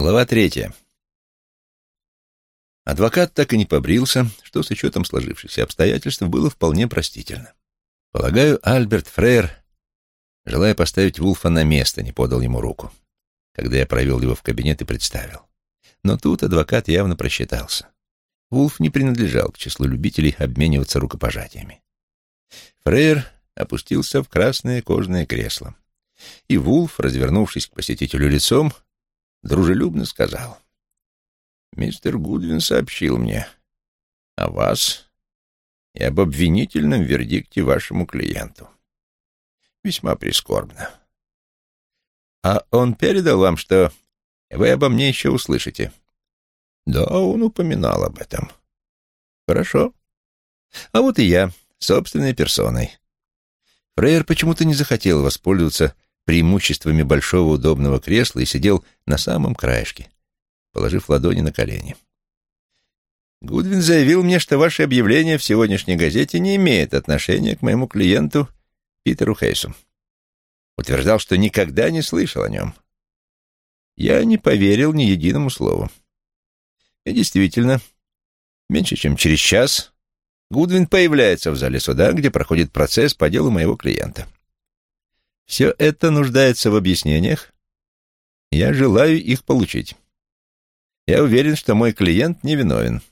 Глава третья. Адвокат так и не побрился, что с учетом сложившихся обстоятельств было вполне простительно. Полагаю, Альберт Фрейер, желая поставить Вулфа на место, не подал ему руку, когда я провел его в кабинет и представил. Но тут адвокат явно просчитался. Вулф не принадлежал к числу любителей обмениваться рукопожатиями. Фрейер опустился в красное кожаное кресло, и Вулф, развернувшись к посетителю лицом, дружелюбно сказал. «Мистер Гудвин сообщил мне о вас и об обвинительном вердикте вашему клиенту. Весьма прискорбно. А он передал вам, что вы обо мне еще услышите?» «Да, он упоминал об этом». «Хорошо. А вот и я, собственной персоной». Фрейер почему-то не захотел воспользоваться преимуществами большого удобного кресла и сидел на самом краешке, положив ладони на колени. Гудвин заявил мне, что ваше объявление в сегодняшней газете не имеет отношения к моему клиенту Питеру Хейсу. Утверждал, что никогда не слышал о нем. Я не поверил ни единому слову. И действительно, меньше чем через час Гудвин появляется в зале суда, где проходит процесс по делу моего клиента. Все это нуждается в объяснениях. Я желаю их получить. Я уверен, что мой клиент невиновен.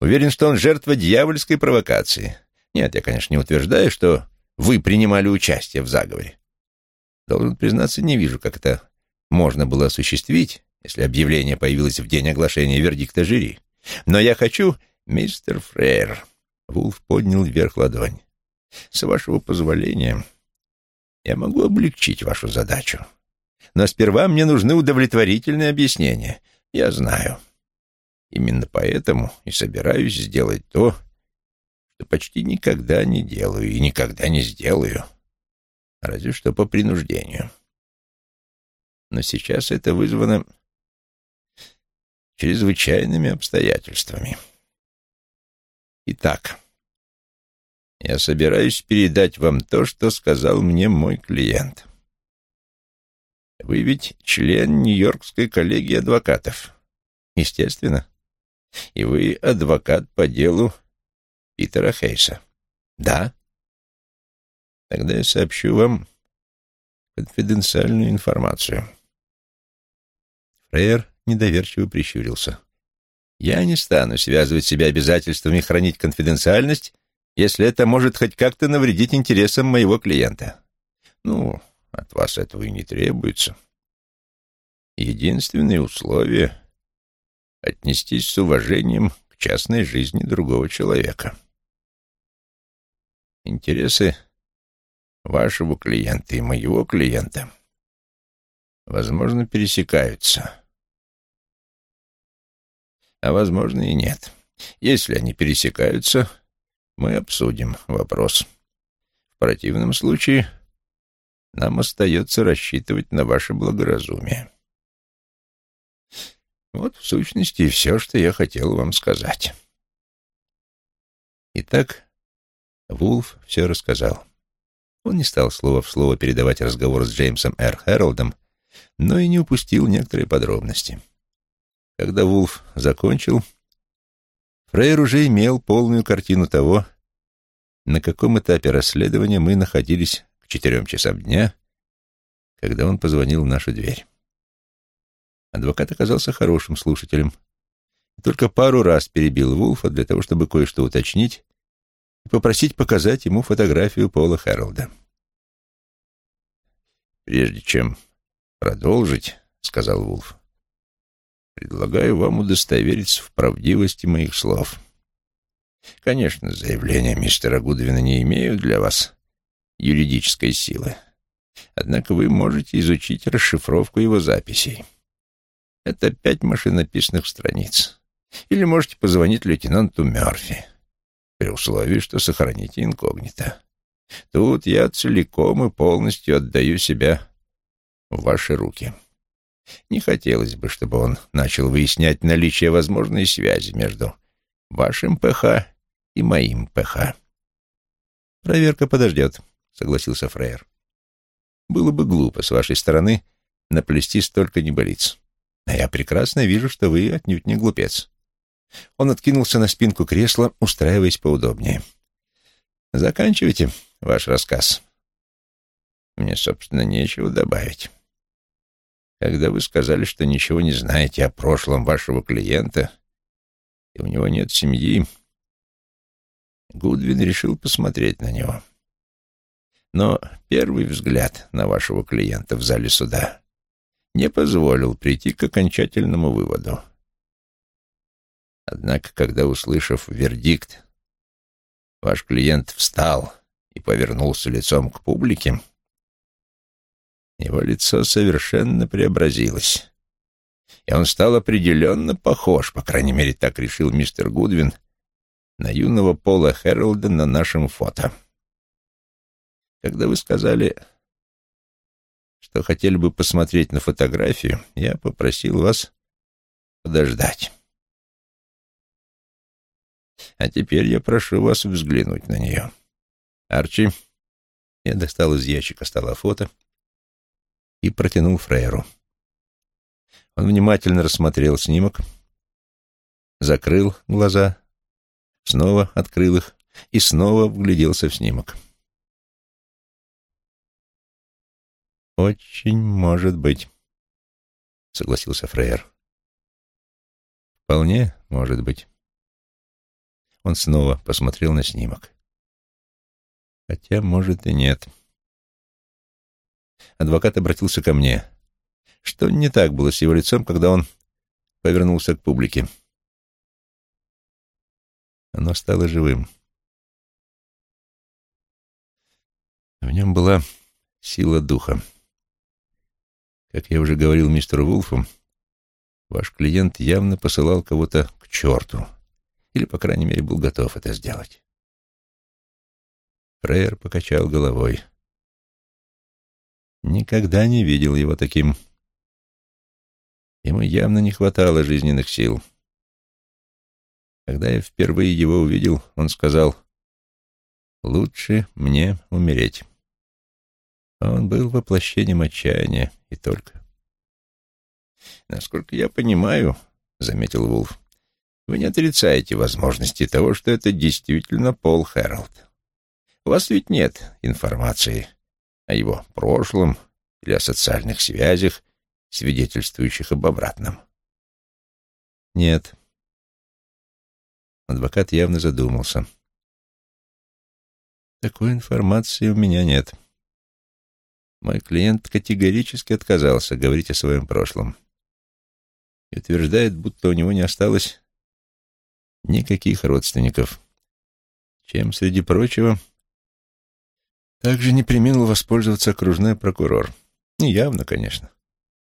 Уверен, что он жертва дьявольской провокации. Нет, я, конечно, не утверждаю, что вы принимали участие в заговоре. Должен признаться, не вижу, как это можно было осуществить, если объявление появилось в день оглашения вердикта жюри. Но я хочу, мистер Фрейер, Вулф поднял вверх ладонь. С вашего позволения, я могу облегчить вашу задачу. Но сперва мне нужны удовлетворительные объяснения. Я знаю. Именно поэтому и собираюсь сделать то, что почти никогда не делаю и никогда не сделаю. Разве что по принуждению. Но сейчас это вызвано чрезвычайными обстоятельствами. Итак, я собираюсь передать вам то, что сказал мне мой клиент. Вы ведь член Нью-Йоркской коллегии адвокатов. Естественно. И вы адвокат по делу Питера Хейса. Да. Тогда я сообщу вам конфиденциальную информацию. Фрейер недоверчиво прищурился. Я не стану связывать себя обязательствами хранить конфиденциальность если это может хоть как-то навредить интересам моего клиента. Ну, от вас этого и не требуется. Единственное условие — отнестись с уважением к частной жизни другого человека. Интересы вашего клиента и моего клиента, возможно, пересекаются. А возможно и нет. Если они пересекаются, мы обсудим вопрос. В противном случае нам остается рассчитывать на ваше благоразумие. Вот, в сущности, и все, что я хотел вам сказать. Итак, Вулф все рассказал. Он не стал слово в слово передавать разговор с Джеймсом Р. Хэролдом, но и не упустил некоторые подробности. Когда Вулф закончил, Фрейр уже имел полную картину того, на каком этапе расследования мы находились к четырем часам дня, когда он позвонил в нашу дверь. Адвокат оказался хорошим слушателем и только пару раз перебил Вулфа для того, чтобы кое-что уточнить и попросить показать ему фотографию Пола Хэролда. «Прежде чем продолжить, — сказал Вулф, Предлагаю вам удостовериться в правдивости моих слов. Конечно, заявления мистера Гудвина не имеют для вас юридической силы. Однако вы можете изучить расшифровку его записей. Это пять машинописных страниц. Или можете позвонить лейтенанту Мёрфи, при условии, что сохраните инкогнито. Тут я целиком и полностью отдаю себя в ваши руки. Не хотелось бы, чтобы он начал выяснять наличие возможной связи между вашим ПХ и моим ПХ. «Проверка подождет», — согласился Фрейер. «Было бы глупо с вашей стороны наплести столько небылиц. А я прекрасно вижу, что вы отнюдь не глупец. Он откинулся на спинку кресла, устраиваясь поудобнее. Заканчивайте ваш рассказ. Мне, собственно, нечего добавить. Когда вы сказали, что ничего не знаете о прошлом вашего клиента, и у него нет семьи, Гудвин решил посмотреть на него. Но первый взгляд на вашего клиента в зале суда не позволил прийти к окончательному выводу. Однако, когда, услышав вердикт, ваш клиент встал и повернулся лицом к публике, его лицо совершенно преобразилось, и он стал определенно похож, по крайней мере, так решил мистер Гудвин, на юного Пола Хэролда на нашем фото. Когда вы сказали, что хотели бы посмотреть на фотографию, я попросил вас подождать. А теперь я прошу вас взглянуть на нее. Арчи, я достал из ящика стола фото и протянул Фрейру. Он внимательно рассмотрел снимок, закрыл глаза, снова открыл их и снова вгляделся в снимок. «Очень может быть», — согласился Фрейер. «Вполне может быть». Он снова посмотрел на снимок. «Хотя, может, и нет». Адвокат обратился ко мне. Что не так было с его лицом, когда он повернулся к публике? Оно стало живым. В нем была сила духа. Как я уже говорил мистеру Вулфу, ваш клиент явно посылал кого-то к черту, или, по крайней мере, был готов это сделать. Фрейер покачал головой. Никогда не видел его таким. Ему явно не хватало жизненных сил. Когда я впервые его увидел, он сказал, «Лучше мне умереть». Он был воплощением отчаяния и только. «Насколько я понимаю, — заметил Вулф, — вы не отрицаете возможности того, что это действительно Пол Хэролд. У вас ведь нет информации о его прошлом или о социальных связях, свидетельствующих об обратном. Нет. Адвокат явно задумался. Такой информации у меня нет. Мой клиент категорически отказался говорить о своем прошлом и утверждает, будто у него не осталось никаких родственников, чем, среди прочего, также не применил воспользоваться окружной прокурор. Неявно, конечно.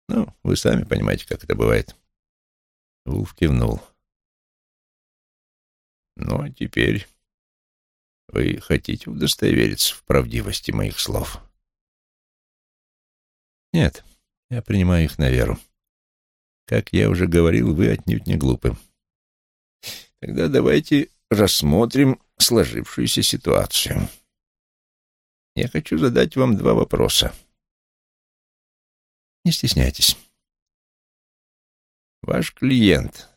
Ну, вы сами понимаете, как это бывает. Вулф кивнул. Ну, а теперь вы хотите удостовериться в правдивости моих слов? Нет, я принимаю их на веру. Как я уже говорил, вы отнюдь не глупы. Тогда давайте рассмотрим сложившуюся ситуацию. Я хочу задать вам два вопроса. Не стесняйтесь. Ваш клиент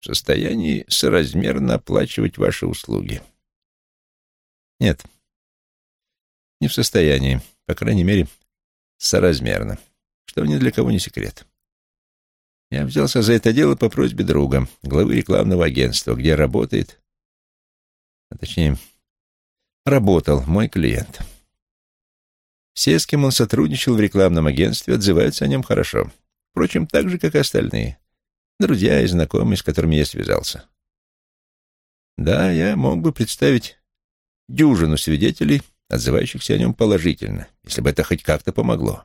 в состоянии соразмерно оплачивать ваши услуги? Нет, не в состоянии, по крайней мере, соразмерно, что ни для кого не секрет. Я взялся за это дело по просьбе друга, главы рекламного агентства, где работает, а точнее, работал мой клиент. Все, с кем он сотрудничал в рекламном агентстве, отзываются о нем хорошо. Впрочем, так же, как и остальные. Друзья и знакомые, с которыми я связался. Да, я мог бы представить дюжину свидетелей, отзывающихся о нем положительно, если бы это хоть как-то помогло.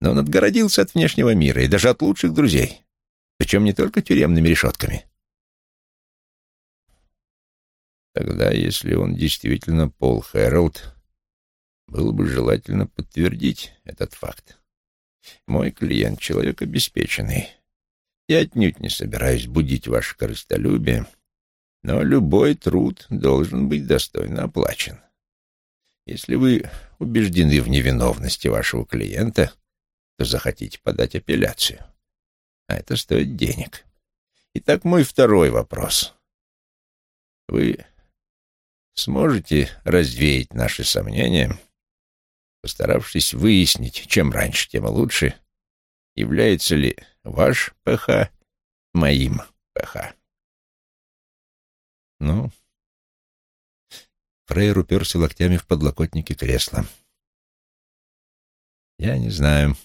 Но он отгородился от внешнего мира и даже от лучших друзей, причем не только тюремными решетками. Тогда, если он действительно Пол Хэролд, было бы желательно подтвердить этот факт. Мой клиент — человек обеспеченный. Я отнюдь не собираюсь будить ваше корыстолюбие, но любой труд должен быть достойно оплачен. Если вы убеждены в невиновности вашего клиента, то захотите подать апелляцию. А это стоит денег. Итак, мой второй вопрос. Вы сможете развеять наши сомнения, постаравшись выяснить, чем раньше, тем лучше, является ли ваш ПХ моим ПХ? Ну, Фрейр уперся локтями в подлокотники кресла. Я не знаю.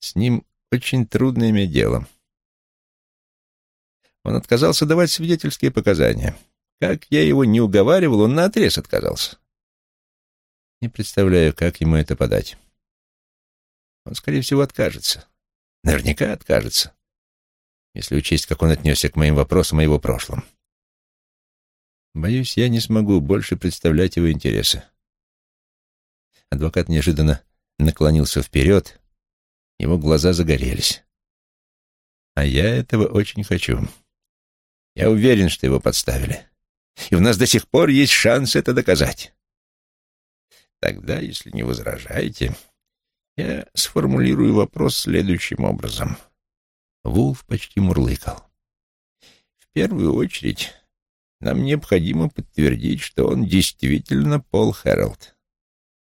С ним очень трудно иметь дело. Он отказался давать свидетельские показания. Как я его не уговаривал, он наотрез отказался. Не представляю, как ему это подать. Он, скорее всего, откажется. Наверняка откажется, если учесть, как он отнесся к моим вопросам о его прошлом. Боюсь, я не смогу больше представлять его интересы. Адвокат неожиданно наклонился вперед, его глаза загорелись. А я этого очень хочу. Я уверен, что его подставили. И у нас до сих пор есть шанс это доказать. Тогда, если не возражаете, я сформулирую вопрос следующим образом. Вулф почти мурлыкал. В первую очередь, нам необходимо подтвердить, что он действительно Пол Хэролд.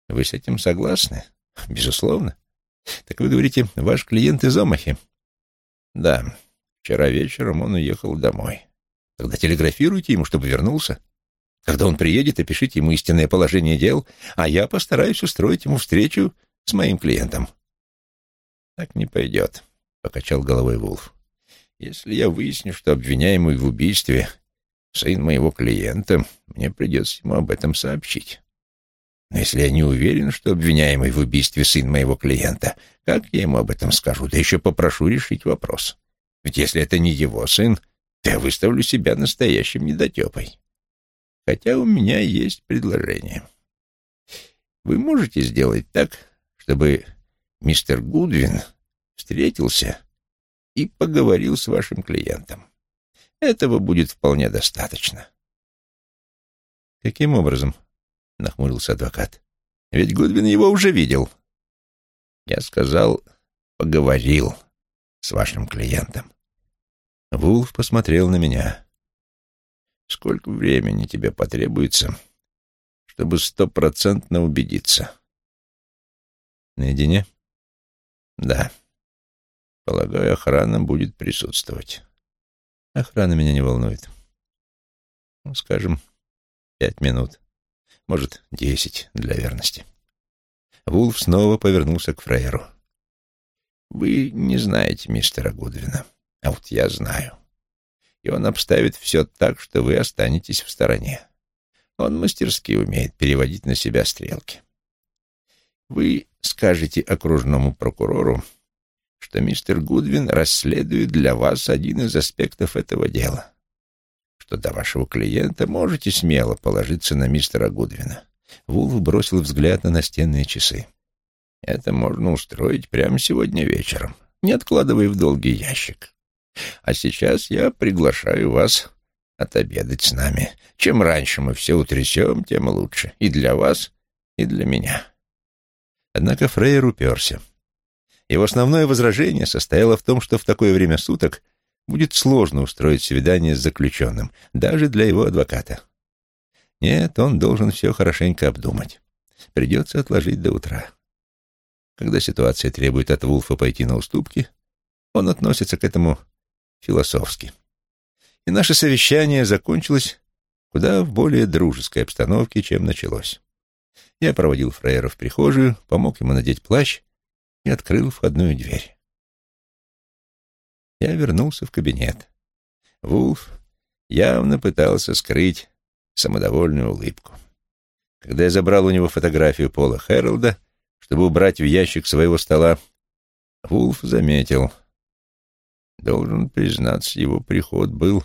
Вы с этим согласны? Безусловно. Так вы говорите, ваш клиент из Омахи? Да. Вчера вечером он уехал домой. Тогда телеграфируйте ему, чтобы вернулся. Когда он приедет, опишите ему истинное положение дел, а я постараюсь устроить ему встречу с моим клиентом. Так не пойдет, — покачал головой Вулф. Если я выясню, что обвиняемый в убийстве сын моего клиента, мне придется ему об этом сообщить. Но если я не уверен, что обвиняемый в убийстве сын моего клиента, как я ему об этом скажу? Да еще попрошу решить вопрос. Ведь если это не его сын, то я выставлю себя настоящим недотепой. Хотя у меня есть предложение. Вы можете сделать так, чтобы мистер Гудвин встретился и поговорил с вашим клиентом. Этого будет вполне достаточно. Каким образом? — нахмурился адвокат. «Ведь Гудвин его уже видел». Я сказал, поговорил с вашим клиентом. Вулф посмотрел на меня. «Сколько времени тебе потребуется, чтобы стопроцентно убедиться?» «Наедине?» «Да. Полагаю, охрана будет присутствовать». «Охрана меня не волнует. Ну, скажем, пять минут». Может, десять для верности. Вулф снова повернулся к Фрейеру. «Вы не знаете мистера Гудвина, а вот я знаю. И он обставит все так, что вы останетесь в стороне. Он мастерски умеет переводить на себя стрелки. Вы скажете окружному прокурору, что мистер Гудвин расследует для вас один из аспектов этого дела что до вашего клиента можете смело положиться на мистера Гудвина. Вулф бросил взгляд на настенные часы. Это можно устроить прямо сегодня вечером, не откладывая в долгий ящик. А сейчас я приглашаю вас отобедать с нами. Чем раньше мы все утрясем, тем лучше. И для вас, и для меня. Однако Фрейер уперся. Его основное возражение состояло в том, что в такое время суток — будет сложно устроить свидание с заключенным, даже для его адвоката. Нет, он должен все хорошенько обдумать. Придется отложить до утра. Когда ситуация требует от Вулфа пойти на уступки, он относится к этому философски. И наше совещание закончилось куда в более дружеской обстановке, чем началось. Я проводил Фрейера в прихожую, помог ему надеть плащ и открыл входную дверь я вернулся в кабинет. Вулф явно пытался скрыть самодовольную улыбку. Когда я забрал у него фотографию Пола Хэролда, чтобы убрать в ящик своего стола, Вулф заметил. Должен признаться, его приход был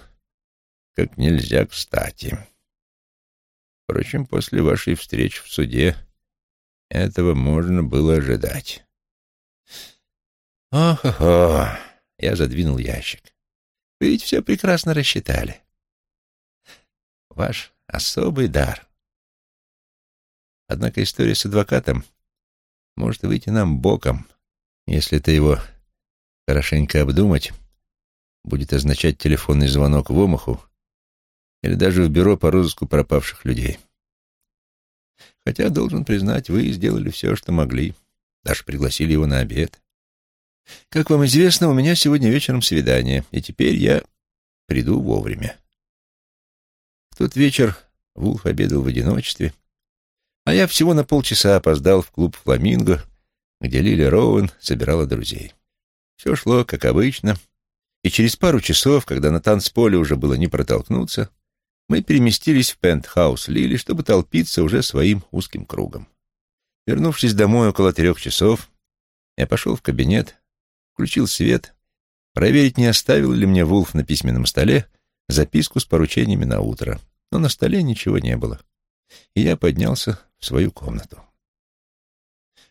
как нельзя кстати. Впрочем, после вашей встречи в суде этого можно было ожидать. Ох-ох-ох! Я задвинул ящик. Вы ведь все прекрасно рассчитали. Ваш особый дар. Однако история с адвокатом может выйти нам боком, если это его хорошенько обдумать, будет означать телефонный звонок в Омаху или даже в бюро по розыску пропавших людей. Хотя, должен признать, вы сделали все, что могли. Даже пригласили его на обед. Как вам известно, у меня сегодня вечером свидание, и теперь я приду вовремя. В тот вечер Вулф обедал в одиночестве, а я всего на полчаса опоздал в клуб «Фламинго», где Лили Роуэн собирала друзей. Все шло, как обычно, и через пару часов, когда на танцполе уже было не протолкнуться, мы переместились в пентхаус Лили, чтобы толпиться уже своим узким кругом. Вернувшись домой около трех часов, я пошел в кабинет, включил свет, проверить, не оставил ли мне Вулф на письменном столе записку с поручениями на утро. Но на столе ничего не было, и я поднялся в свою комнату.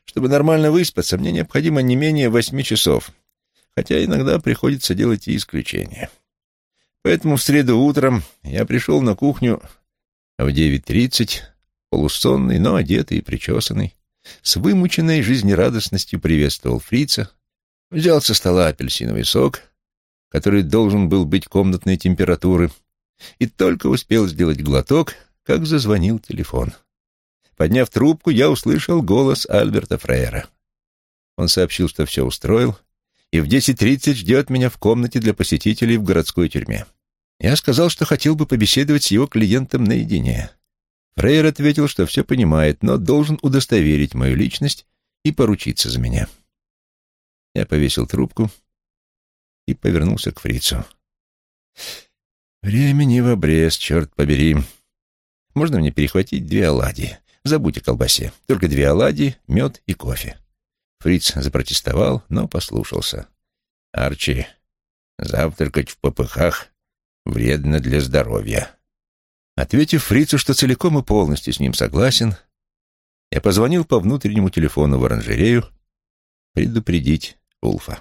Чтобы нормально выспаться, мне необходимо не менее восьми часов, хотя иногда приходится делать и исключения. Поэтому в среду утром я пришел на кухню в 9.30, полусонный, но одетый и причесанный, с вымученной жизнерадостностью приветствовал фрица, взял со стола апельсиновый сок, который должен был быть комнатной температуры, и только успел сделать глоток, как зазвонил телефон. Подняв трубку, я услышал голос Альберта Фрейера. Он сообщил, что все устроил, и в 10.30 ждет меня в комнате для посетителей в городской тюрьме. Я сказал, что хотел бы побеседовать с его клиентом наедине. Фрейер ответил, что все понимает, но должен удостоверить мою личность и поручиться за меня. Я повесил трубку и повернулся к фрицу. «Времени в обрез, черт побери. Можно мне перехватить две оладьи? Забудь о колбасе. Только две оладьи, мед и кофе». Фриц запротестовал, но послушался. «Арчи, завтракать в попыхах вредно для здоровья». Ответив Фрицу, что целиком и полностью с ним согласен, я позвонил по внутреннему телефону в оранжерею предупредить Улфа.